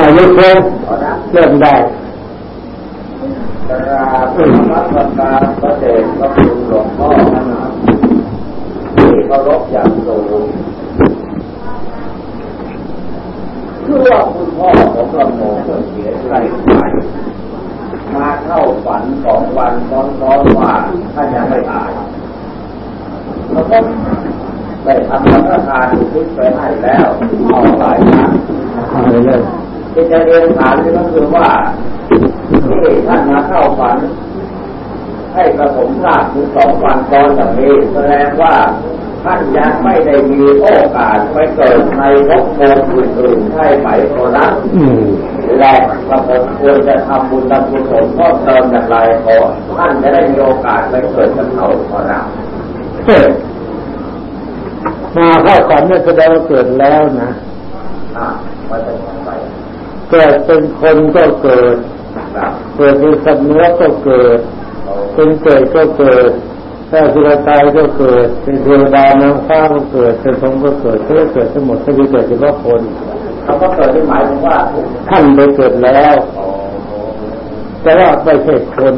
อายกเชิญเริ่มได้กราบพระประกาศพระเดชพระคุณหลวงพ่อที่เคารพอย่างสูงคือว่าคุณพ่อของเราโมเพื่อเสียใจไปมาเข้าฝันสองวันซ้อนๆว่าท่านยังไม่ตายแล้วก็ได้ทำพระทานอุทิศไปให้แล้วเอาหลาย ครั้งเอาเลยเลยที่จะเรียนถามนี่ก็คือว่าที่ท่านมาเข้าฝัน ให้กระผมทราบถึงสองวันก่อนจากนี้แสดงว่าท่านยังไม่ได้มีโอกาสไปเกิดในภพภูมิอื่นๆใช่ไหมโอนะอืมและกระผมควรจะทำบุญทำกุศลเพิ่มเติมอย่างไรขอท่านจะได้มีโอกาสไปเกิดกับเขาขอรับมาเข้าฝันเนี่ยแสดงว่าเกิดแล้วนะ อ่ามาจะทำไป เกิดเป็นคนก็เกิดครับเกิดเป็นสัตว์เนื้อก็เกิด เป็นเกิดก็เกิดถ้าสุรตายก็เกิด เป็นเทวดานางฟ้าก็เกิด เป็นพรหมก็เกิดเขาจะเกิดทั้งหมดไม่ได้เกิดเฉพาะคนเขาก็เกิดที่หมายถึงว่าทุกท่านไปเกิดแล้วโอ้โหแต่ว่าไม่ใช่คน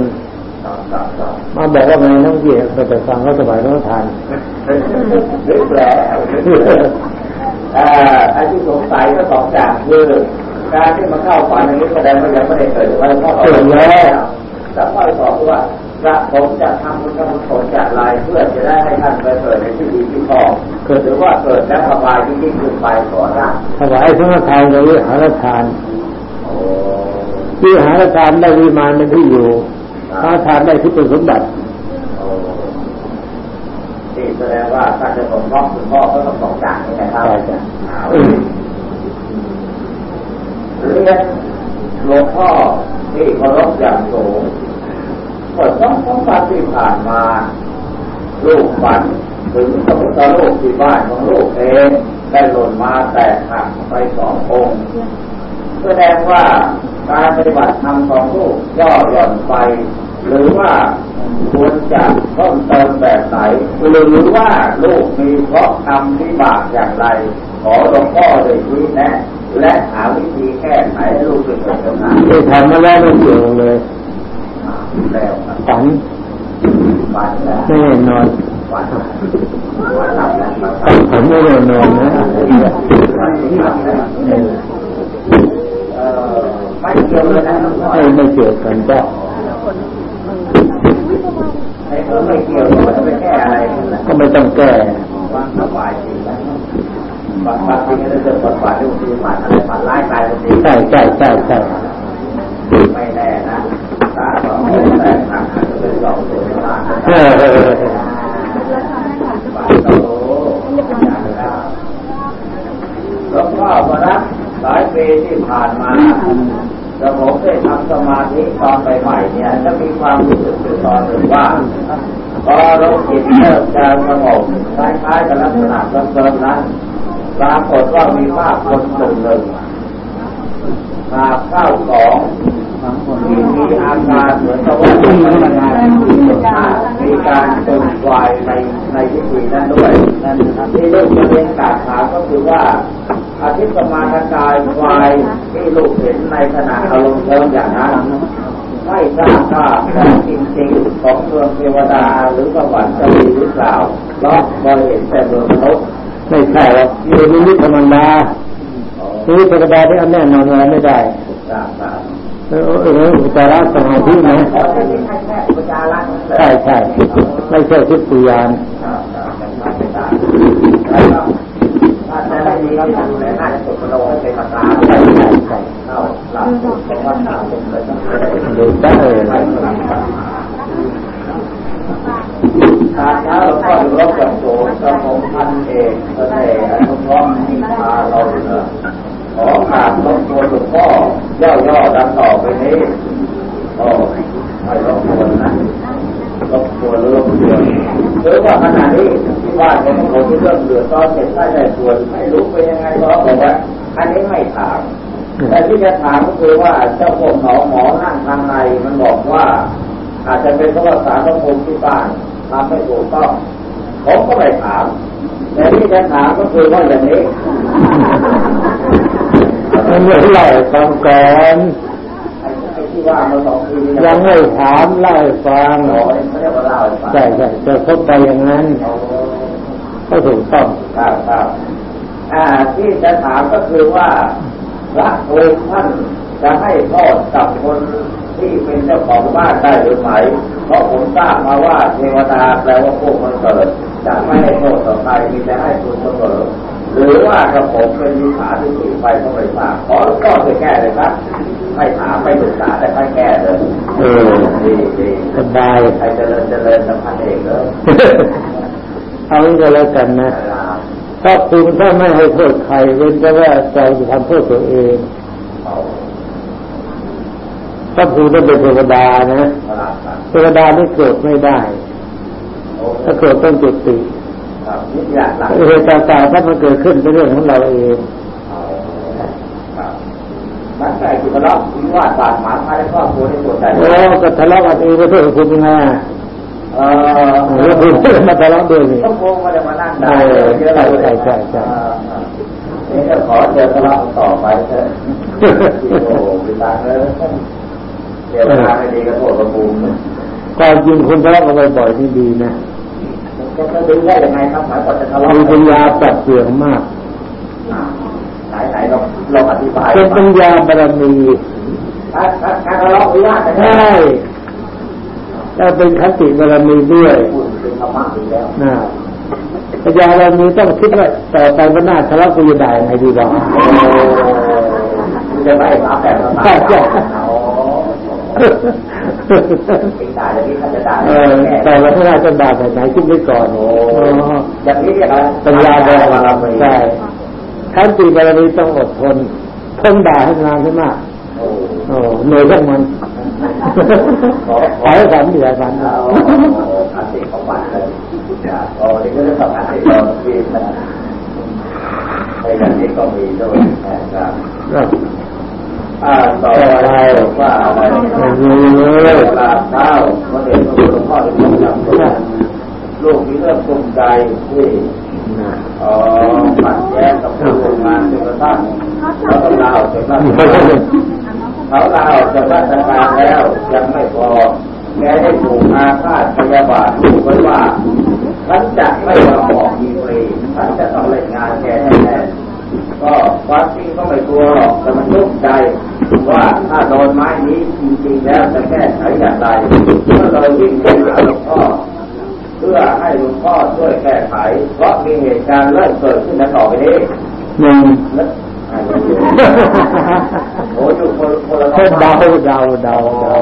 ครับครับครับมาบอกว่าไงน้องเกียรติไปแต่ฟังเขาสบายน้องทานนึกแล้วเอ่อไอ้ที่สงสัยก็สองอย่างคือ การที่มาเข้าฝันอย่างนี้แสดงว่ายังไม่ได้เกิดไว้เพราะเราแล้วแล้วข้อที่สองคือว่าพระผมจะทำบุญทำกุศลจากลายเพื่อจะได้ให้ท่านไปเกิดในที่ดีที่ชอบเกิดหรือว่าเกิดแล้วสบายที่ยิ่งขึ้นไปขอรับถวายสังฆทานกับวิหารทานโอ้วิหารทานได้วิมานเป็นที่อยู่พระทานได้ที่เป็นสมบัติโอ้ที่แสดงว่าการจะสมรอบคุณพ่อก็ต้องสองอย่างนี้นะครับใช่จ้ะ เรียนหลวงพ่อที่เคารพอย่างสูงเมื่อสองสองวันที่ผ่านมาลูกฝันถึงพระพุทธรูปที่บ้านของลูกเองได้หล่นมาแตกหักไปสององค์แสดงว่าการปฏิบัติธรรมของลูกย่อหย่อนไป หรือว่าควรจะเพิ่มเติมแบบไหนหรือว่าลูกมีเพราะกรรมวิบากอย่างไร ขอหลวงพ่อได้ชี้แนะ และหาวิธีแก้ไขให้ลูกเป็นคนชนะที่ทำมาแล้วไม่เกี่ยวเลยแล้วครับฝันฝันแล้วไม่แน่นอนฝันฝันหลับแล้วครับฝันไม่แน่นอนนะฝันหลับแล้วเอ่อไม่เกี่ยวเลยนะหลวงพ่อไม่ไม่เกี่ยวกันจ้ะไอ้เออไม่เกี่ยวมันจะไปแก้อะไรกันล่ะก็ไม่ต้องแก้ วางสบายจริงนะ บางบางทีก็จะเกิดฝันฝันที่บางทีฝันอะไรฝันร้ายตายบางทีใช่ใช่ใช่ใช่ไม่แน่นะตาสองแต่หนักอาจจะเป็นสองตัวก็ได้นะเออเออเออฝันโตอย่างนั้นหลวงพ่อพระหลายปีที่ผ่านมาแต่ผมได้ทำสมาธิตอนใหม่ๆเนี่ยจะมีความรู้สึกอยู่ตอนหนึ่งว่าพอเราจิตเริ่มจะสงบคล้ายๆกับลักษณะเดิมๆนั้น ปรากฏว่ามีภาพคนกลุ่มหนึ่งมาเข้าสองที่มีอาการเหมือนกับว่ามีการมีการตึงวายในในพิธีนั้นด้วยนั่นนะครับที่ลูกจะเรียนกาถาก็คือว่าอาทิตย์สมาทกายวายที่ลูกเห็นในขณะอารมณ์เชิงอย่างนั้นไม่ทราบว่าของจริงๆของเมืองเทวดาหรือสวรรค์จะมีหรือเปล่าเพราะเราเห็นแต่เมืองมนุษย์ ไม่ใช่หรอกอยู่ในนิธรรมดาชีวิตธรรมดาที่อันแน่นอนอะไรไม่ได้ทราบทราบเออเอออุจจาระสมาธินะขอแค่นี้ให้แค่อุปจาระนั่นแหละใช่ใช่ไม่ใช่ทิพยานครั ทำแต่น่าจะสุดโลให้เช้าหลับของวัดสามเป็นเลยต้องได้เดี๋ยวได้เออไปครับทาก็ดูรบกับโสมกระผมพันเอกเสน่ห์อนุเคราะห์ที่พาเราเนอะขอกราบรบกวหลวงพ่อย่อๆดังต่อไปนี้โอ้ไม่รบกวนนะรบกวนหรือรบกวนหรือว่าขณะนี้ที่บ้านของผมที่เรื่องเดือดร้อนเจ็บไข้ได้ป่วยไม่รู้เป็นยังไงก็บอกว่า อันนี้ไม่ถามแต่ที่จะถามก็คือว่าเจ้าพวกหมอหมอนั่งทางในมันบอกว่า อาจจะเป็นเพราะว่าสารพระภูมิที่บ้าน ทำไม่ถูกต้องผมก็ไม่ถามแต่ที่จะถามก็คือว่าอย่างนี้ถมันไม่ไล่ฟังก่อนไอ้ไอ้ที่ว่ามาสองปีนี่ยังไม่ถามไล่ฟังโอ้ยไม่ได้มาเล่าให้ฟังใช่ใช่จะพบไปอย่างนั้นโอ้ก็ถูกต้องครับครับอ่า ที่จะถามก็คือว่าพระองค์ท่านจะให้โทษกับคน ที่เป็นเจ้าของบ้านได้หรือไม่เพราะผมทราบมาว่าเทวดาแปลว่าพวกมันเกิดจะไม่ให้โทษต่อใครมีแต่ให้คุณเสมอหรือว่ากระผมเป็นวิสาที่ถูกไปก็ไม่ทราบขอก็ไปแก้เลยครับไม่ถามไม่ปรึกษาแต่ไม่แก้เลยเออดีดีสบายใครเจริญเจริญสัมพันธ์เองเลยเอางี้ก็แล้วกันนะถ้าคุณถ้าไม่ให้โทษใครเว้นแต่ว่าเราจะทำโทษตัวเอง ถ้าคุณต้องเป็นเทวดานะเทวดานี่โกรธไม่ได้ ถ้าโกรธต้องจุติครับนี่อยากหลักเหตุต่างๆถ้ามันเกิดขึ้นเป็นเรื่องของเราเองครับนักไก่ที่ทะเลาะวิวาทบาดหมางภายในครอบครัวในส่วนใดโอ้ก็ทะเลาะกันเองไม่ใช่คุณยังไงเออแล้วคุณมาทะเลาะด้วยนี่ก็คงไมาจะมานั่งได้เออเยอะใช่เลยใช่ใช่ใช่นี่ก็ขอเจอทะเลาะต่อไปเถอะโอ้โหวิตาเลย เดี๋ยวทางไม่ดีก็โทษประภูมิความจริงคุณทะเลาะกันบ่อยๆนี่ดีนะจะดึงได้ยังไงครับหมายความจะทะเลาะมีปัญญาปรับเปลี่ยนมากไหนไหนลองลองอธิบายเป็นปัญญาบารมีถ้าถ้าถ้าทะเลาะวิวาทกันใช่ถ้าเป็นคติบารมีด้วยพูดเป็นธรรมะอยู่แล้วนะปัญญาบารมีต้องคิดว่าต่อไปวันหน้าทะเลาะกันจะได้ยังไงดีกว่าจะไม่มาแบบเราใช่ใช่ ติดด่าอย่างนี้ท่านจะด่าเออแต่วันหน้าจะด่าแบบไหนคิดไว้ก่อนโอ้อ๋ออย่างนี้เรียกอะไรปัญญาบารมีใช่ขันติบารมีต้องอดทนทนด่าให้นานขึ้นมากโอ้โอ้เหนื่อยทั้งมันขอให้ฝันเหนื่อยฝันเอาอันติของบัตรเลยโอ้นี่ก็เรื่องสำคัญที่เราที่นะในอย่างนี้ก็มีด้วยนะครับ อาต่อไปว่าอะไรมีเลยเวลาเช้าพระเดชพระคุณหลวงพ่อจะพูดกับลูกมีเรื่องภูมิใจที่อ๋อขัดแย้งกับผู้ร่วมงานจนกระทั่งเขาต้องลาออกจากราชการเขาลาออกจากราชการแล้วยังไม่พอแกได้ถูกอาฆาตพยาบาทถูกไว้ว่าฉันจะไม่ยอมออกมีฟรีฉันจะต้องเล่นงานแกแน่ๆก็ความจริงก็ไม่กลัวหรอกแต่มันยุ่งใจ ว่าถ้าโดนไม้นี้จริงๆแล้วจะแก้ไขอย่างไรก็เลยวิ่งไปหาหลวงพ่อเพื่อให้หลวงพ่อช่วยแก้ไข เพราะมีเหตุการณ์เริ่มเกิดขึ้นในต่อไปนี้หนึ่งโอ้ยู่คนคนละเพิ่มเดาเดาเดาเดา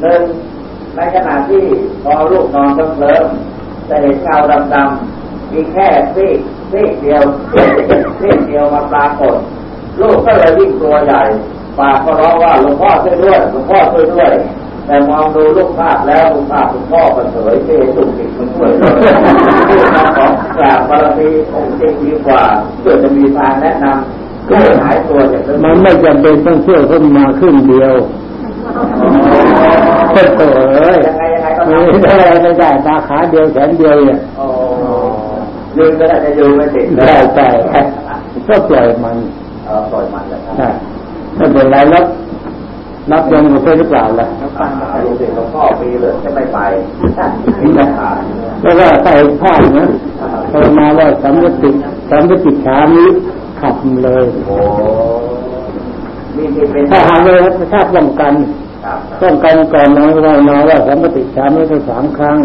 หนึ่งในขณะที่พอลูกนอนเคลิ้มจะเห็นเงาดำๆมีแค่ซีกซีกเดียวซีกเดียวมาปรากฏลูกก็เลยวิ่งตัวใหญ่ ปากก็ร้องว่าหลวงพ่อช่วยด้วยหลวงพ่อช่วยด้วย แต่มองดูลูกภาพแล้วลูกภาพหลวงพ่อก็เฉยเท่สุกติดมันช่วยเลยลูกมาของกราบบารมีองค์จริงดีกว่าเพื่อจะมีทางแนะนำก็หายตัวจากเรื่องมันไม่จำเป็นต้องเชื่อขึ้นมาขึ้นเดียวเพิ่มเอ้ยยังไงยังไงก็ไม่ทำได้ไม่ได้ตาขาเดียวแขนเดียวเนี่ยโอ้ยืนก็ได้จะยืนไม่ติดได้ใช่ก็ปล่อยมันเออปล่อยมันเลยครับใช่ ไม่เป็นไรรับรับยังอยู่ใช่หรือเปล่าล่ะอ่าลูกศิษย์หลวงพ่อปีเลยจะไม่ไปมีปัญหาแล้วก็ใส่ผ้านะพอมาว่าสัมปติสัมปติขานี้ขับเลยโอ้นี่ที่เป็นถ้าหากเลยถ้าป้องกันครับป้องกันก่อนนอนก็นอนว่าสัมปติขานี้ไปสามครั้ง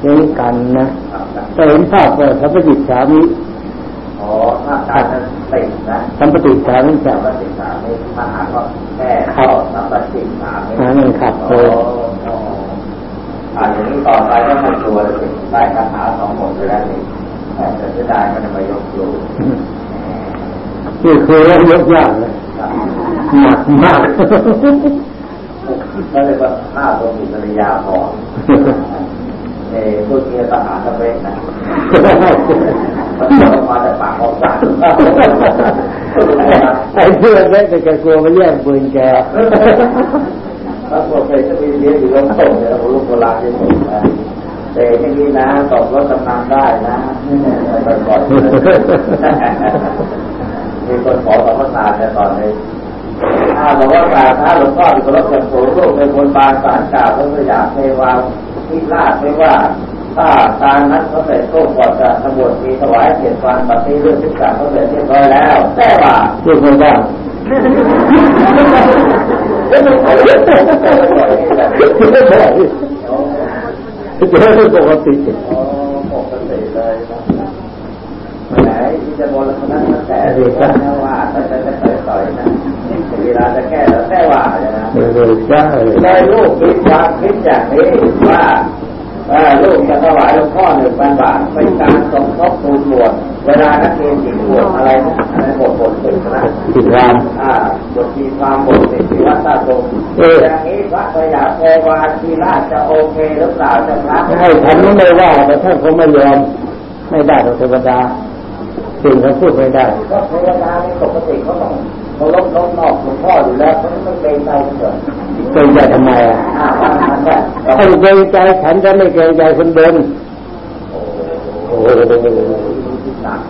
อย่างนี้กันนะครับแต่เห็นภาพว่าสัมปติขานี้อ๋อถ้าการนั้น ติดนะสัมปติขานี้จะสัมปติสามนี่ถ้าหากว่าแค่เข้าสัมปติสามนี่หาเงินขับโอ้เลยอ่าอย่างนี้ต่อไปก็ไม่ตัวเลยสิได้คาถาสองหมดไปแล้วนี่แต่จะเสียดายมันจะมายกอยู่นี่คือเรื่องยกยากเลยหนักมากก็เลยว่าฆ่าตัวมีภรรยาพอเอ้พวกเมียทหารก็เป็นนะ มันออกมาแต่ปากออกปากไอ้เพื่อนเล็กแต่แกกลัวมาแย่งปืนแกถ้าพวกเป็นจะมีเลี้ยงอยู่ลงส่งเนี่ยเราลูกโบราณที่สุดนะแต่ที่นี้นะตอบรถกำนันได้นะไปก่อนมีคนขอสัมปทานจะตอนนี้ถ้าบอกว่าการถ้าหลวงพ่อที่เคารพอย่างสูงลูกในบนบานสารกล่าวพระสยามเทวาที่ลาดไม่ว่า ถ้าการนั้นเขาเสร็จก็ก่อนจะสมบูรณ์มีถวายเกียรติฟันปฏิรื่องทุกการเขาเสร็จเรียบร้อยแล้วแต่ว่าพูดไม่ได้ไม่ได้ไม่ได้จะให้ปกติโอ้ปกติเลยนะแหมที่จะบนคณะตั้งแต่เด็กนะว่าถ้าจะจะต่อยนะเวลาจะแก้แล้วแต่ว่าเลยนะไม่ได้ใช่ได้ลูกคิดความคิดอย่างนี้ว่า ลูกจะถวายหลวงพ่อหนึ่งพันบาทเป็นการสมทบทุนบวชเวลานักเรียนจิตบวชอะไรนะอะไรบทบทตึกนะติดรามอ่าบททีความบทติดที่วัดตาตรงอย่างนี้พระสยามโพวาทีราชจะโอเคหรือเปล่าจะครับให้ทำไม่ว่าแต่ถ้าเขาไม่ยอมไม่ได้เทวดาสิ่งเขาพูดไม่ได้ก็เทวดาในปกติเขาต้อง เขาลบน้องนอกหลวงพ่ออยู่แล้วเขาไม่เกรงใจกันเหรอเกรงใจทำไมอะอ่าว่ามันก็ถ้าเกรงใจฉันจะไม่เกรงใจคนเดินโอ้โหหนัก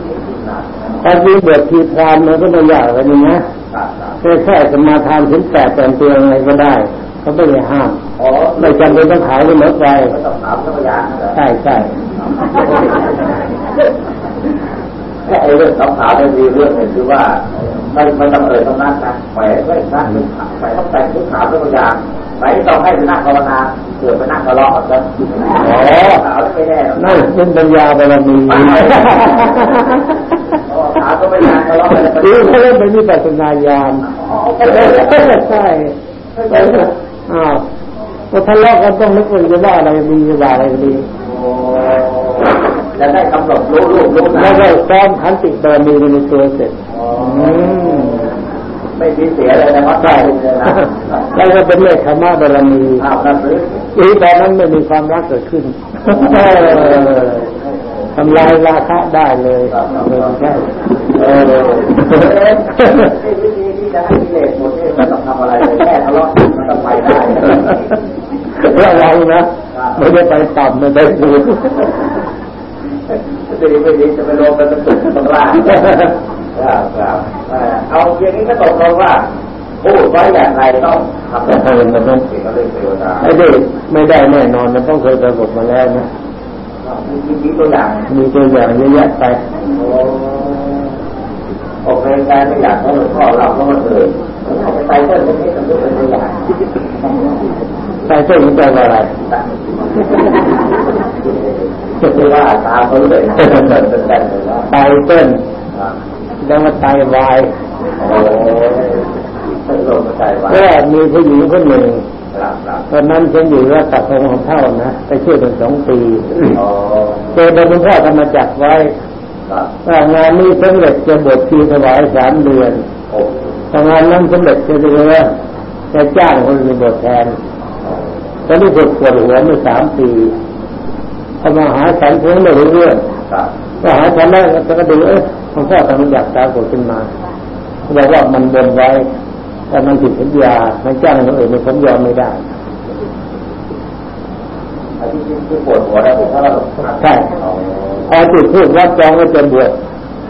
หนักตอนนี้บวชทีพรามมันก็ไม่ยากอะไรนี่นะหนักหนักแค่แค่สมาทานถึงแปดแต่งตัวยังไงก็ได้เขาไม่ได้ห้ามอ๋อไม่จำเป็นต้องขายเหมือนไฟไม่ต้องถามสักอย่างนะใช่ใช่แค่ไอ้เรื่องคำถามเนี่ยมีเรื่องหนึ่งคือว่า ไม่ไม่ต้องเอ่ยตรงนั้นนะแหมไม่นั่งแหมต้องแต่งทุกถามสักอย่างไหนต้องให้ไปนั่งภาวนาเกิดไปนั่งทะเลาะกันอ๋อถามไม่แน่นั่นเป็นปัญญาบารมีถามก็ไม่นานทะเลาะกันหรือเขาเล่นเป็นวิปัสสนาญาณใช่อ้าวพอทะเลาะกันต้องนึกว่าจะว่าอะไรดีจะว่าอะไรดีจะได้กำหนดรู้รูปรู้นาแล้วมก็ซ้อมขันติบารมีในตัวเสร็จอืม ไม่มีเสียเลยนะวัดได้เลยนะแล้วก็เป็นเลขธรรมะบารมีอ้าวครับหรืออีตอนนั้นไม่มีความรักเกิดขึ้นทำลายราคะได้เลยไม่ใช่เออวิธีที่จะให้กิเลสหมดนี่ไม่ต้องทำอะไรเลยแค่ทะเลาะมันต้องไปได้ระวังนะไม่ได้ไปต่ำไม่ได้สูงจะดีไม่ดีจะไปลงไปเป็นตุ่มตรงล่าง ครับครับเอาอย่างนี้ก็ตกลงว่าพูดไว้อย่างไรต้องทำแบบนั้นมันต้องเกี่ยวกับเรื่องเทวดาไม่ได้ไม่ได้แน่นอนมันต้องเคยปรากฏมาแล้วนะมีมีตัวอย่างมีตัวอย่างเยอะแยะไปโอ้โอเคการไม่อยากให้หลวงพ่อเราก็มาเลยอาจจะไปเต้นตรงนี้กับลูกเป็นตัวอย่างใต้เส้นมันแปลว่าอะไรคือว่าตามเขาเลยเป็นแต่เลยว่าไตเส้น แล้วมาไตวายโอ้ไม่ลงใจว่าก็มีผู้หญิงคนหนึ่งครับครับตอนนั้นฉันอยู่รัตตงของเท่านะไปช่วยเป็นสองปีอ๋อเจอพระคุณพ่อธรรมจักรไว้ครับว่างานนี้สำเร็จจะบวชทีถวายสามเดือนโอ้ทำงานนั้นสำเร็จจะเดือนจะจ้างคนอื่นบวชแทนตอนนี้ฝึกปวดหัวมาสามปีพอมาหาฉันเพิ่งไม่รู้เรื่องครับก็หาฉันแล้วก็ดูเอ๊ะ หลวงพ่อธรรมจักรตาโกรธขึ้นมาบอกว่ามันบนไว้ แต่มันผิดสัญญามันจ้างคนอื่นมันผมยอมไม่ได้อันที่ที่ปวดหัวแล้วผมถ้าเราใช่พอจุดพูดรับจองก็จะบวช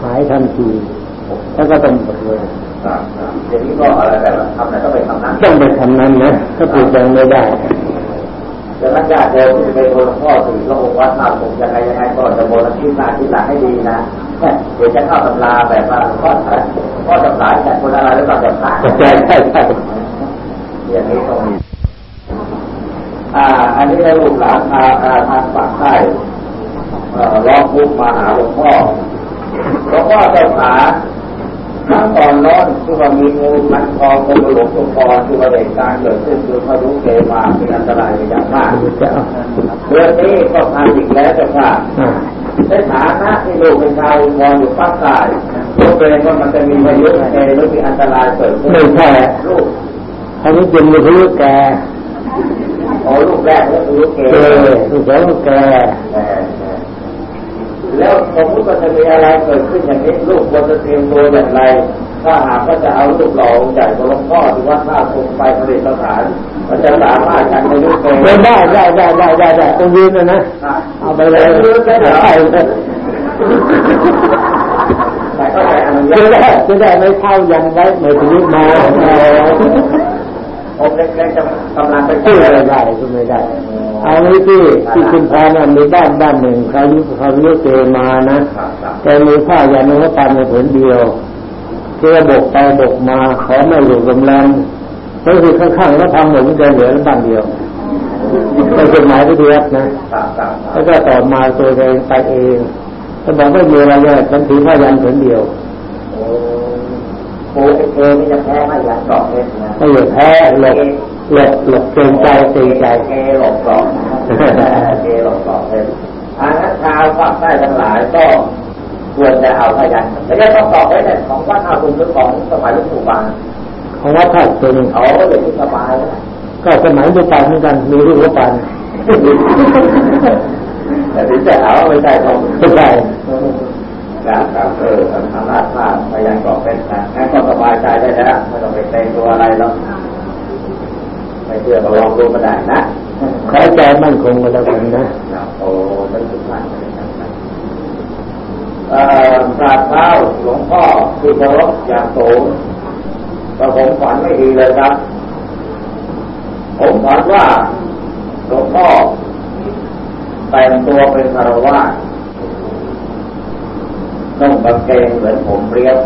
หายทันทีแล้วก็ต้องบวชเลยครับครับอย่างนี้ก็อะไรแบบทำไหนก็ไปทำนั้นต้องไปทำนั้นนะถ้าผิดยังไม่ได้จะนักญาติโยมที่เป็นคนพ่อสี่พระองค์วัดมาผมยังไงยังไงก็จะโมนที่หน้าที่หลังให้ดีนะ เดี๋ยวจะเข้าตำราแบบว่าพ่อสายพ่อจำหลายแต่คนอะไรหรือเปล่าจะพระใช่ใช่ใช่อย่างนี้ตรงนี้อ่า อันนี้ได้ลูกหลานพาทางฝั่งใต้ร้องทุกมาหาหลวงพ่อหลวงพ่อเจ้าขาทั้งตอนร้อนที่ว่ามีงูมันคอคนหลงตัวคอที่ว่าเหตุการณ์เกิดขึ้นคือพระรู้เกมาเป็นอันตรายอย่างมากเอาเรื่องนี้ก็ทำอีกแล้วเจ้าค่ะอ่า ในฐานะที่ลูกเป็นชาวอุบลอยู่ภาคใต้ลูกเกรงว่ามันจะมีพายุเกหรือมีอันตรายเกิดขึ้นไม่ใช่ลูกอันนี้เป็นมือถือแกโอ้ลูกแรกก็คือลูกเกเออลูกสองแกแล้วสมมติว่าจะมีอะไรเกิดขึ้นอย่างนี้ลูกควรจะเตรียมตัวอย่างไร ถ้าหากว่าจะเอาลูกหล่อองค์ใหญ่ของหลวงพ่อที่วัดท่าคงไปผลิตสถานมันจะสามารถกันในลูกเกได้ได้ได้ได้ได้ได้ต้องยืนนะนะเอาไปเลยยืนได้เหรอได้เลยแต่ก็แต่อันนี้จะได้จะได้ไม่เข้ายันไว้ไม่ถึงมาผมเล็กๆจะกำลังไปพูดไม่ได้พูดไม่ได้ เอาไว้ที่ที่คุณพานะมีบ้านบ้านหนึ่งเขายุเขายุเจมานะแต่มีผ้ายันนว่าปานในผืนเดียว เจ้าบกไปบกมาขอไม่อยู่กำลังก็คือข้างๆแล้วทำเหมือนจะเหลือบ้านเดียวไปจดหมายไปเดียวนะแล้วก็ต่อมาตัวเองไปเองถ้าบอกไม่มีอะไรเลยฉันถือผ้ายันผืนเดียวโอ้เอไม่จะแพ้ไม่อยากกอบเลยนะไม่อยากแพ้หลบหลบหลบเกรงใจเกรงใจเอหลบกอบเอหลบกอบเลยอันนั้นชาวภาคใต้ทั้งหลายก็ ควรจะเอาพยันไม่ใช่ต้องตอบไว้แต่ของวัดท่าคุณหรือของสมัยลุงปู่บางของวัดท่าคุณเขาเลยที่สบายก็สมัยลุงปานเหมือนกันมีลูกลุงปานแต่ที่จะเอาไม่ใช่ของไม่ใช่ครับครับเออทำราดผ้าพยานกรอกเป็นนะงั้นก็สบายใจได้แล้วไม่ต้องไปเต็งตัวอะไรแล้วไม่เชื่อก็ลองดูก็ได้นะขอใจมั่นคงกันแล้วกันนะโอ้ไม่ถึงมั่นเอ่อกราบเท้าหลวงพ่อ ที่เคารพอย่างสูงก็ผมฝันไม่ดีเลยครับ ผมฝันว่าหลวงพ่อแต่งตัวเป็นคารวะนุ่งกางเกงเหมือนผมเรียบ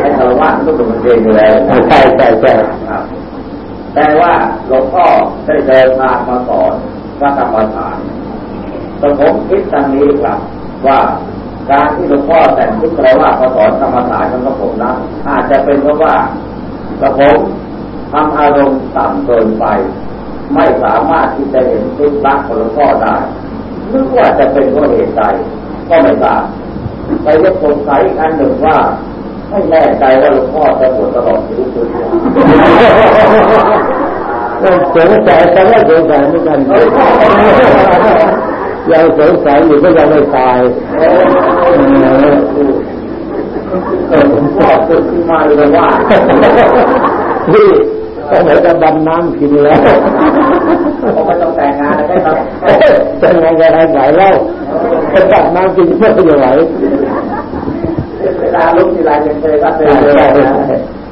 ให้คารวะต้องนุ่งกางเกงอยู่แล้วใช่ใช่ใช่ครับ แต่ว่าหลวงพ่อได้เดินทางมาสอนพระธรรมฐานแต่ผมคิดตังนี้ครับว่า การที่หลวงพ่อแต่งชุดคารวะมาสอนธรรมฐานของผมนั้นอาจจะเป็นเพราะว่ากระผมทำอารมณ์ต่ำเกินไป ไม่สามารถที่จะเห็นชุดรักของหลวงพ่อได้หรือว่าจะเป็นเพราะเหตุใดก็ไม่ทราบไปยังสงสัยอีกอันหนึ่งว่าไม่แน่ใจว่าหลวงพ่อจะบวชตลอดชีวิตหรือเปล่าสงสัยแต่ว่าสงสัยเหมือนกัน ยังสงสัยอยู่ก็ยังไม่ตายเออผมชอบคุณที่มาเลยว่าที่ก็เหมือนกับดำน้ำกินแล้วผมไม่ต้องแต่งงานได้ครับแต่งงานกันไหนเล่าจะดำน้ำกินเพื่อจะไหวเวลาลุกทีไรจะเคยก็เป็นเลยนะ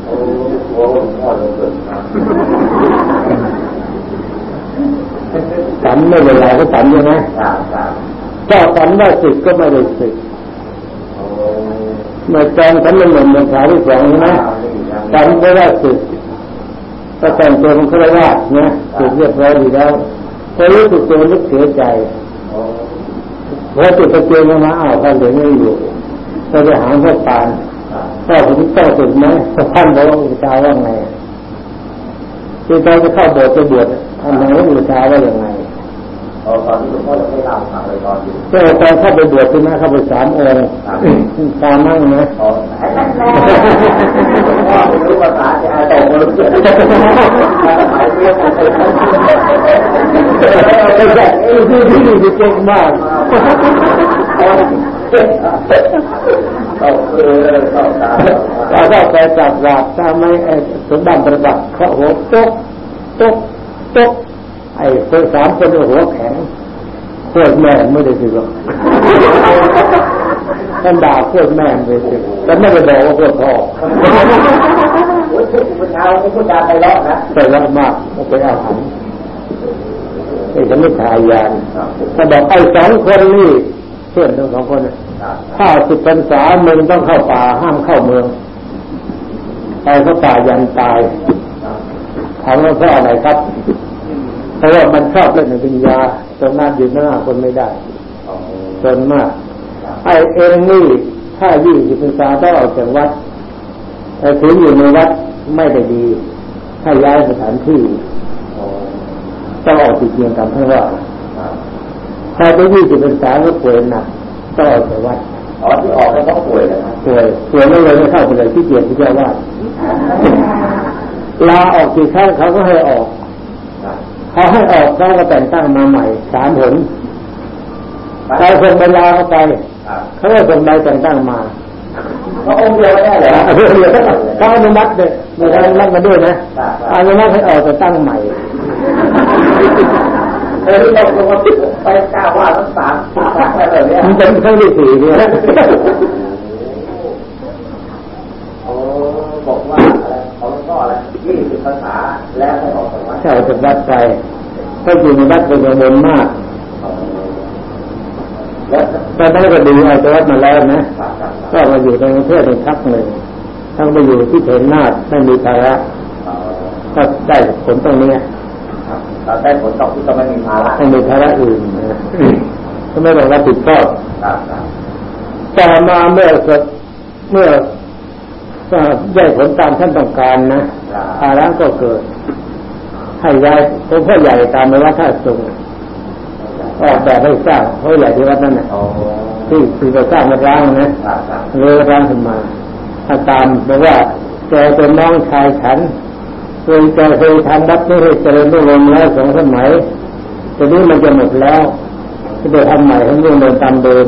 โอ้โหพ่อลงเกิ ดฝันไม่เป็นไรก็ฝันใช่ไหมก็ฝันว่าสึกก็ไม่ได้สึกเมื่อแจงฉันเป็นหนุ่มเป็นสาวที่สองนะฝันก็ว่าสึกก็แต่งตัวเป็นฆราวาสนะสึกเรียบร้อยดีแล้วพอรู้สึกตัวนึกเสียใจพอจุดตะเกียงมาอ้าวท่านเดี๋ยวนี้อยู่ก็จะหาพวกปานก็ผมต้องสึกไหมท่านบอกว่าอุตส่าห์ว่าไงคือตอนจะเข้าโบสถ์จะบวช ทำไมไม่บูชาว่าอย่างไรตอนที่หลวงพ่อจะไม่เล่าฟังเลยตอนที่ก็ตอนเข้าไปบวชใช่ไหมเข้าไปสามองค์ตามนั่งนะอ๋อพ่อไม่รู้ภาษาจะตกมารู้เรื่องหมายเรื่องไม่ใช่ที่ที่นี่เก่งมากก็คือเข้าตาถ้าไปจับหลับถ้าไม่สมบัติประบัติเขาหัวโต๊ะตก ตกไอ้คนสามคนหัวแข็งโคตรแม่ไม่ได้สิหรอกท่านด่าโคตรแม่ไปสิแต่ไม่ได้บอกว่าโคตรพ่อผู้ชายผู้ชายไปรอดนะไปรอดมากไปอาหารไอ้ฉันไม่ทายานถ้าบอกไอ้สองคนนี่เพื่อนทั้งสองคนถ้าสิบพรรษามึงต้องเข้าป่าห้ามเข้าเมืองไปเข้าป่ายันตายถามว่าเพราะอะไรครับ เพราะว่ามันชอบเล่นในปัญญาจนนาอยู่หน้าคนไม่ได้จนมาก ไอเองนี่ถ้ายี่สิบพรรษาต้องออกจากวัดแต่ถึงอยู่ในวัดไม่ได้ดีถ้าย้ายสถานที่ต้องออกติดเตียงกันเพราะว่าถ้าไปยี่สิบพรรษาก็ป่วยหนักต้องออกจากวัดอ๋อที่ออกก็ต้องป่วยนะป่วยป่วยไม่เลยไม่เข้าไปเลยที่เกียรติที่เจ้าว่าลาออกกี่ครั้งเขาก็ให้ออก พอให้ออกเขาก็แต่งตั้งมาใหม่สามหนใคนส่งใลาเขาไปเขาก็ส่งใบแต่งตั้งมาเขาองเดียวไม่ด้เหรอเดียวเขาอนุมัติเลยมีการรับมาด้วยนะอานุมัติให้ออกแต่ตั้งใหม่เออเราลงมาไปกล้าว่าทั้งสามสามอะไรแนี้มันเป็นเครื่องที่สี่เนี่ยโอ้บอกว่าอะไร ภาษาแล้วให้ออกจากวัดใช่จากวัดไปก็อยู่ในวัดเป็นจำนวนมากแล้วตอนนั้นก็ดีเอาจากวัดมาแล้วนะก็มาอยู่ในกรุงเทพในพักหนึ่งทั้งมาอยู่ที่เถนนาดไม่มีภาระก็ได้ผลตรงนี้เราได้ผลตอบที่ก็ไม่มีภาระไม่มีภาระอื่นนะก็ไม่ต้องรับผิดชอบครับครับต่อมาเมื่อสดเมื่อ ก็ได้ผลตามท่านต้องการนะภาระก็เกิด ให้ย้ายหลวงพ่อใหญ่ตามไปวัดท่าสุงออกแบบให้สร้างเพราะใหญ่ที่วัดนั่นน่ะโอ้ที่ที่เราสร้างมาร้างนะครับครับเรือร้างขึ้นมาถ้าตามบอกว่าแกเป็นน้องชายฉันเคยแกเคยทำวัดไม่ได้เจริญรุ่งเรืองแล้วสองสมัยทีนี้มันจะหมดแล้วจะไปทำใหม่ให้รุ่งเรืองตามเดิม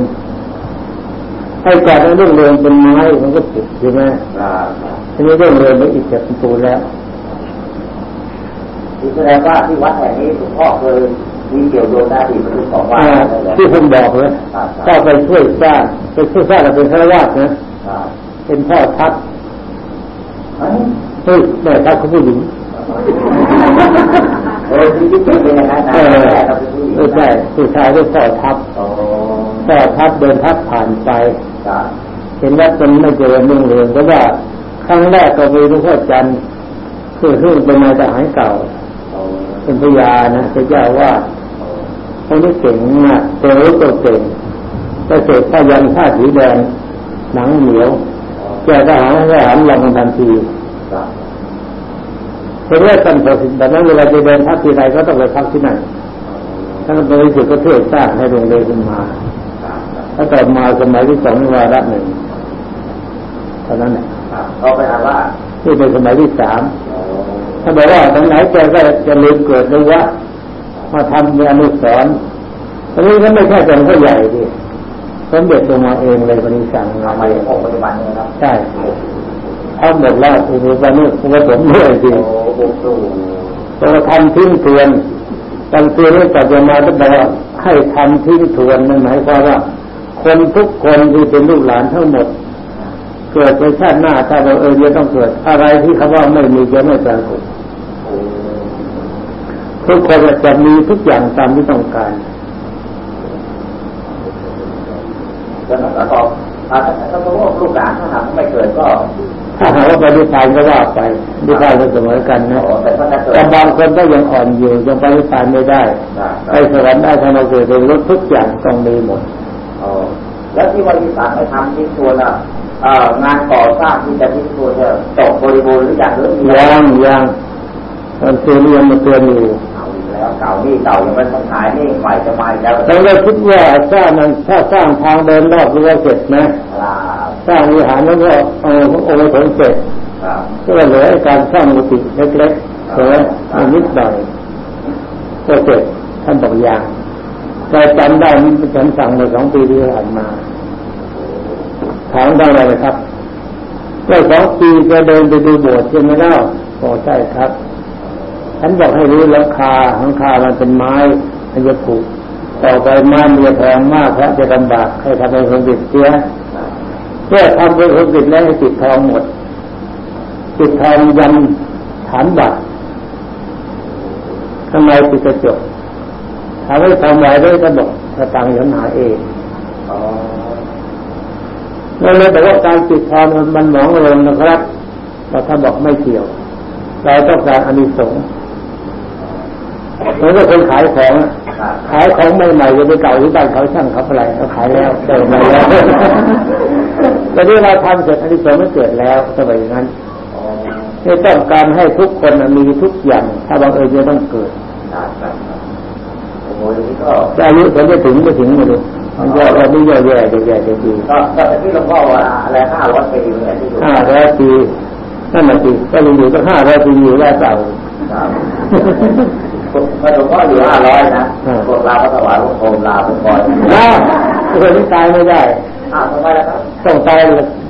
ให้การให้รุ่งเรืองเป็นไม้มันก็ผิดใช่ไหมครับทีนี้รุ่งเรืองไม่อิจฉาปูนแล้วที่แสดงว่าที่วัดแห่งนี้หลวงพ่อเคยมีเกี่ยวโยงหน้าที่เป็นของวัดอ่านั่นแหละที่ผมบอกเลยก็ไปช่วยสร้างไปช่วยสร้างเป็นพระราชนะครับเป็นพ่อทัพเฮ้ยเฮ้ยแม่ทัพเขาผู้หญิงเออที่ที่เป็นอย่างนั้นนะเออแม่เราเป็นผู้หญิงไม่ใช่ผู้ชายด้วยพ่อทัพโอ้พ่อทัพเดินทัพผ่านไปครับเห็นว่ามันไม่เจริญรุ่งเรืองเพราะว่าครั้งแรกก็มีหลวงพ่อจันทร์คือซึ่งเป็นนายทหารเก่าเป็นพญานะเป็นเจ้าว่าคนนี้เก่งมากเจอรู้ตัวเก่งก็เสกผ้ายันผ้าสีแดงหนังเหนียวแกทหารทหารลงทันทีเพราะว่าท่านพอสิทธิ์แบบนั้นเวลาจะเดินพักที่ใดก็ต้องไปพักที่นั่นท่านก็เลยจุดก็เทศสร้างให้โรงเรียนขึ้นมา ครับครับถ้าต่อมาสมัยที่สองวาระหนึ่งเท่านั้นแหละครับก็ไปถามว่าที่เป็นสมัยที่สามโอ้ถ้าบอกว่าตรงไหนแกก็จะลืมเกิดเลยว่ามาทำมีอนุสรณ์อันนี้ก็ไม่ใช่เป็นผู้ใหญ่ดิสมเด็จลงมาเองเลยวันนี้สั่งงานทำไมเององค์ปัจจุบันนี้ครับ ใช่ทั้งหมดแล้วอุปวันนี้อุปสมด้วยจริงโอ้โหสู่เราทำทิ้งทวนตอนเตือนให้ตัดมาต้องบอกว่าให้ทำทิ้งทวนนั่นหมายความว่า คนทุกคนที่เป็นลูกหลานทั้งหมด เกิดในชาติหน้าถ้าเราเออจะต้องเกิด อะไรที่เขาว่าไม่มีจะไม่ปรากฏทุกคนจะมีทุกอย่างตามที่ต้องการแล้วก็ตอบถ้าถ้าสมมติว่าลูกหลานถ้าหากไม่เกิดก็ถ้าหากว่าไปนิพพานก็ว่าไปนิพพานก็เสมอกันนะโอ้แต่ถ้าจะเกิดแต่บางคนก็ยังอ่อนอยู่ยังไปนิพพานไม่ได้ครับไปสวรรค์ได้ถ้าเราเกิดเป็นรถทุกอย่างต้องมีหมดโอ้ แล้วที่ว่าที่สั่งให้ทำทิ้งตัวน่ะเอ่องานก่อสร้างที่จะทิ้งตัวจะจบบริบูรณ์หรือยังหรือมียังยังตอนซื้อนี่ยังมาเตือนอยู่เอาอีกแล้วเก่านี่เก่ายังไม่ต้องหายนี่ใหม่จะมาอีกแล้วเราก็คิดว่าสร้างมันถ้าสร้างทางเดินรอบรั้วเสร็จนะครับสร้างวิหารแล้วก็เอาองค์สมเสร็จครับก็เหลือการสร้างกุฏิเล็กๆใช่ไหมเอานิดหน่อยก็เสร็จท่านบอกอย่าง แต่จำได้นี่ฉันสั่งมาสองปีที่ผ่านมาถามได้เลยครับก็สองปีจะเดินไปดูโบสถ์ใช่ไหมเล่าบอกใช่ครับ ฉันบอกให้รู้ราคาของคามันเป็นไม้มันจะถูกต่อไปไม้มันจะแพงมากพระจะลำบากให้ทำเป็นคนติดเสียเพื่อทำเป็นคนติดแล้วให้ติดทองหมด ติดทองยันฐานบัตรข้างในติดกระจก ถามว่าทำไหวได้ก็บอกสตังค์ฉันหาเองอ๋อนั่นเลยแต่ว่าการติดทองมันมันหมองลงนะครับแต่ถ้าบอกไม่เกี่ยว เราต้องการอานิสงส์เหมือนกับคนขายของอะครับขายของใหม่ๆจะไปเก่าที่บ้านเขาช่างเขาอะไรเขาขายแล้วเติมมาแล้วแต่ที่เราทำเสร็จอานิสงส์ไม่เกิดแล้วสมัยนั้นอ๋อไม่ต้องการให้ทุกคนมีทุกอย่าง ถ้าบังเอิญจะต้องเกิด ก็แต่อายุผมจะถึงไม่ถึงไม่รู้มันจะเราไม่แย่แย่จะแย่จะดีก็ก็ที่หลวงพ่อว่าอะไรห้าร้อยปีเนี่ยที่อยู่ห้าร้อยปีนั่นแหละสิก็ยังอยู่ตั้งห้าร้อยปีอยู่แล้วเก่าครับพอหลวงพ่ออยู่ห้าร้อยนะพวกเราก็ถวายหลวงพ่อลาหลวงพ่อนะคนที่ตายไม่ได้อ้าวทำไมล่ะครับต้องตาย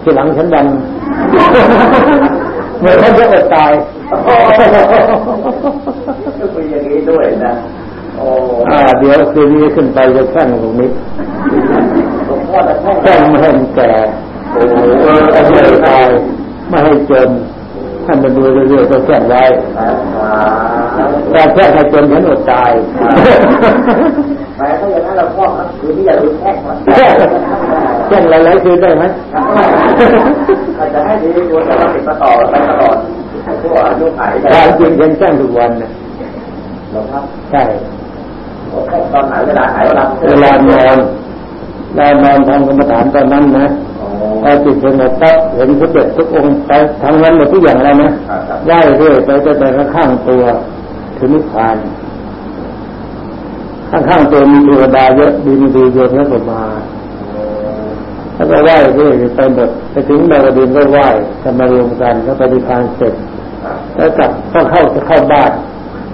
ทีหลังฉันดันเหมือนท่านจะอดตายก็เป็นอย่างนี้ด้วยนะโอ้อ่า เดี๋ยวคืนนี้ขึ้นไปจะแข่งตรงนี้หลวงพ่อจะแค่แข่งไม่ให้มันแก่โอ้โหไม่ให้ตายไม่ให้จนท่านไปดูเรื่อยๆต้องแช่งไว้แต่แช่งให้จนฉันอดตายแต่ถ้าอย่างนั้นเราพ่อคือที่อยากดูแช่งแช่งหลายๆคืนได้ไหมอาจจะให้ดีควรจะติดมาต่อไปตลอดทั่วอายุไขแต่จริงฉันแช่งทุกวันนะหรอครับใช่ ตอนไหนเวลาไหนเวลาเวลานอนเรานอนทำกรรมฐานตอนนั้นนะพอจิตสงบปั๊บเห็นพระเด็จทุกองค์ไปทำงานหมดทุกอย่างแล้วนะไหวเรื่อยไปจะแต่ข้างตัวถึงนิพพาน ข้างๆตัวมีเทวดาเยอะดีมีดีโยนแล้วมาแล้วก็ไหว้เรื่อยไปหมดไปถึงดาวดินก็ไหว้จะมารวมกันแล้วปฏิพานเสร็จแล้วกลับก็เข้าจะเข้าบ้าน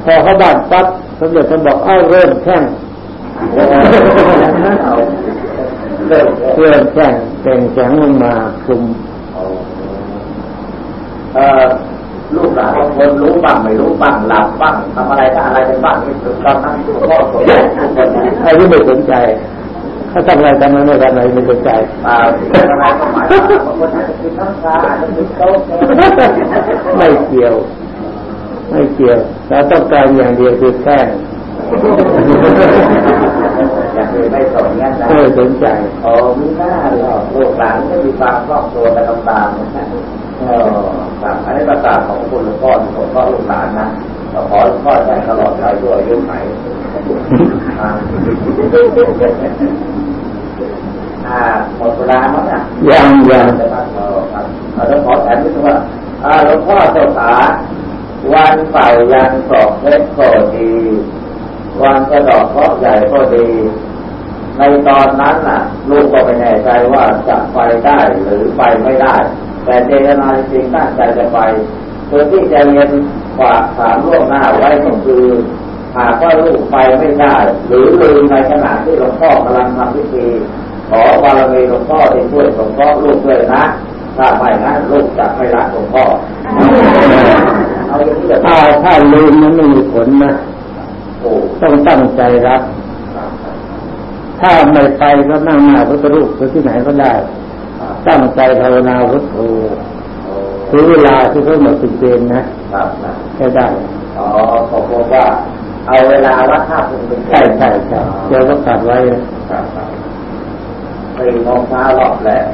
พอเข้าบ้านปั๊บ สมเด็จท่านบอกอ้าวเริ่มแข่งเริ่มแข่งแต่งแสงลงมาคุมลูกหลานบางคนรู้บ้างไม่รู้บ้างหลับบ้างทำอะไรก็อะไรเป็นบ้างนี่คือตอนนั้นพ่อสนใจใครที่ไม่สนใจเขาทำอะไรกันไม่ทำอะไรไม่สนใจอ่าอะไรก็หมายว่าบางคนอาจจะกินน้ำชาอาจจะกินโต๊ะไม่เกี่ยว ไม่เกี่ยวเราต้องการอย่างเดียวคือแค่อย่างอื่นไม่สนงั้นนะไม่สนใจโอ้มีหน้าหรอกลูกหลานก็มีความครอบครัวกันต่างๆนะเออครับอันนี้ประกาศของคุณหลวงพ่อที่ผมก็ลูกหลานนะขอหลวงพ่อแจ้งตลอดใจด้วยยุ่งไหนอ่าหมดเวลาแล้วนะยังยังจะมาเออครับเราขอแถมนิดนึงว่าหลวงพ่อเจ้าขา วันเป่ายันสอบเพชรก็ดี วันกระดอกเคาะใหญ่ก็ดี ในตอนนั้นน่ะ ลูกก็ไม่แน่ใจว่าจะไปได้หรือไปไม่ได้ แต่เจตนาจริงตั้งใจจะไปเพื่อที่จะเรียนฝากถามล่วงหน้าไว้ก็คือหากว่าลูกไปไม่ได้ หรือลืมในขณะที่หลวงพ่อกำลังทำพิธีขอบารมีหลวงพ่อที่ช่วยหลวงพ่อลูกด้วยนะถ้าไม่นั้นลูกจะไม่รักหลวงพ่อ ถ้าถ้าลืมมันไม่มีผลนะต้องตั้งใจรับ ถ้าไม่ไปก็นั่งหน้าพระรูปที่ไหนก็ได้ ตั้งใจภาวนาพุทโธถือเวลาที่เขาหมดสิเกณฑ์นะใช่ได้อ๋อขอบอกว่า เอาเวลาวัดท่าคุณเป็นใช่ใช่ใช่เจ้าก็ตัดไว้สี่โมงเช้ารอบแรก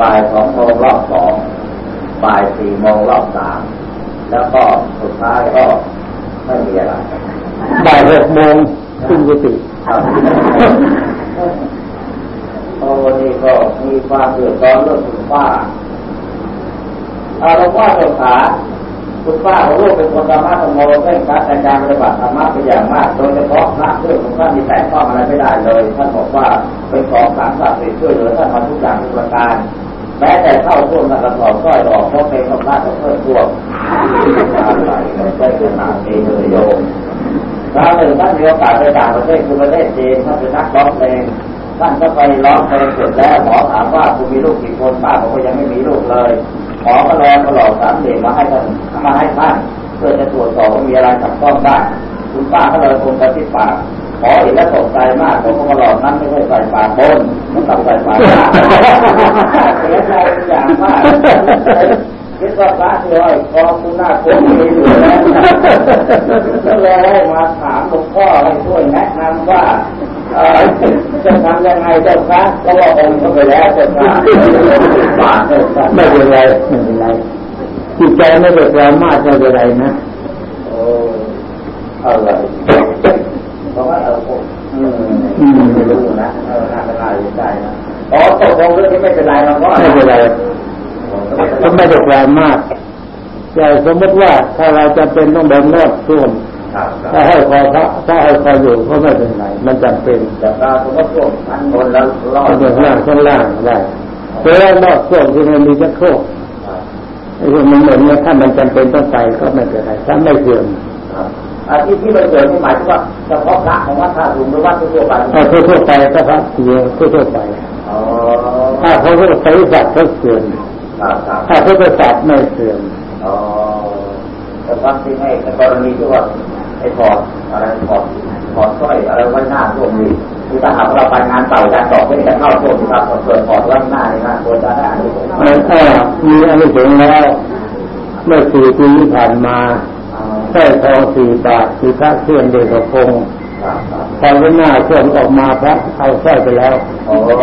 บ่ายสองโมงรอบสองบ่ายสี่โมงรอบสาม แล้วก็สุดท้ายก็ไม่มีอะไรบ่ายหกโมงขึ้นกุฏิโอ้นี่ก็มีความเดือดร้อนเรื่องคุณป้าเอาหลวงพ่อสงขาคุณป้าของลูกเป็นคนธรรมะธรรมโมเร่งรัดในการปฏิบัติธรรมะเป็นอย่างมาก โดยเฉพาะพระเพื่อนของท่านมีแต่ข้ออะไรไม่ได้เลย ท่านบอกว่าเป็นของสารสัตว์ช่วยเหลือท่านมาทุกอย่างทุกประการ แม้แต่เข้าท่วมนักสอบสร้อยดอกเพราะเป็นของราชเพื่อท่วมไรได้ขนาดนี้เลยโยมครั้งหนึ่งท่านมีโอกาสไปต่างประเทศคือประเทศจีนท่านเป็นนักร้องเพลงท่านก็ไปร้องเพลงเสร็จแล้วหมอถามว่าคุณมีลูกกี่คนป้าบอกว่ายังไม่มีลูกเลยหมอก็ลองมาหลอกสามเด็กมาให้ท่านมาให้ท่านเพื่อจะตรวจสอบว่ามีอะไรขัดข้องบ้างคุณป้าก็เลยคงกระติบปาก ขอเห็นแล้วตกใจมากเพราะมาหลอกนั้นไม่ใช่ใส่ปากบนมันตับใส่ปากเสียใจอย่างมากคิดว่าพระที่ห้อยคอคุณหน้าคุ้มีอยู่แล้วก็เลยมาถามหลวงพ่อให้ช่วยแนะนำว่าจะทำยังไงเจ้าคะก็ว่าองค์ก็ไปแล้วเจ้าคะบาไม่เป็นไรไม่เป็นไรจิตใจไม่เดือดร้อนมากไม่เป็นไรนะโอ้อะไร เพราะว่าเออผมไม่รู้นะเออน่าเป็นไรใจนะอ๋อตกลงเรื่องนี้ไม่เป็นไรเราก็ไม่เป็นไรก็ไม่เดือดร้อนมากอย่าสมมติว่าถ้าเราจะเป็นต้องเดินรอดช่วงถ้าให้คอยพระถ้าให้คอยอยู่ก็ไม่เป็นไรมันจำเป็นแต่ถ้าสมมติช่วงทันบนแล้วรอดข้างล่างข้างล่างได้เพราะว่านอกช่วงที่มันมีจะโคกไอ้พวกมันเหมือนเนี่ยถ้ามันจำเป็นต้องไปก็ไม่เป็นไรถ้าไม่เสื่อมอาที่ที่เราเกิดนี่หมายถึงว่าเฉพาะพระของวัดท่าถุงหรือวัดทั่วไปทั่วไปก็พระเสียทั่วไปถ้าเขาเรียกไสสัตว์เขาเสื่อมถ้าพุทธศาสตร์ไม่เสื่อมแต่วัดที่ให้กรณีที่ว่าไอ้ถอดอะไรถอดถอดสร้อยอะไรไว้หน้าช่วงนี้คือถ้าหากเราไปงานเต่าการตอกไม่ได้เข้าช่วงที่เราเปิดถอดไว้หน้าในงานตัวจะได้อันนี้มีอันนี้ถึงแล้วเมื่อสี่ปีที่ผ่านมา สร้อยทองสี่บาทคือพระเครื่องเดชพงศ์ตอนที่หน้าเครื่องออกมาพระเอาสร้อยไปแล้วโอ้พระ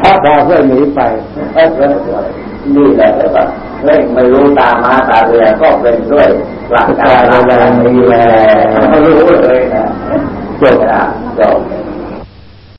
พาสร้อยหนีไปนี่แหละแล้วก็เร่งไม่รู้ตามาตาเรือก็เป็นด้วยหลักการหลักการอะไรนี่แหละไม่รู้เลยนะจบจบ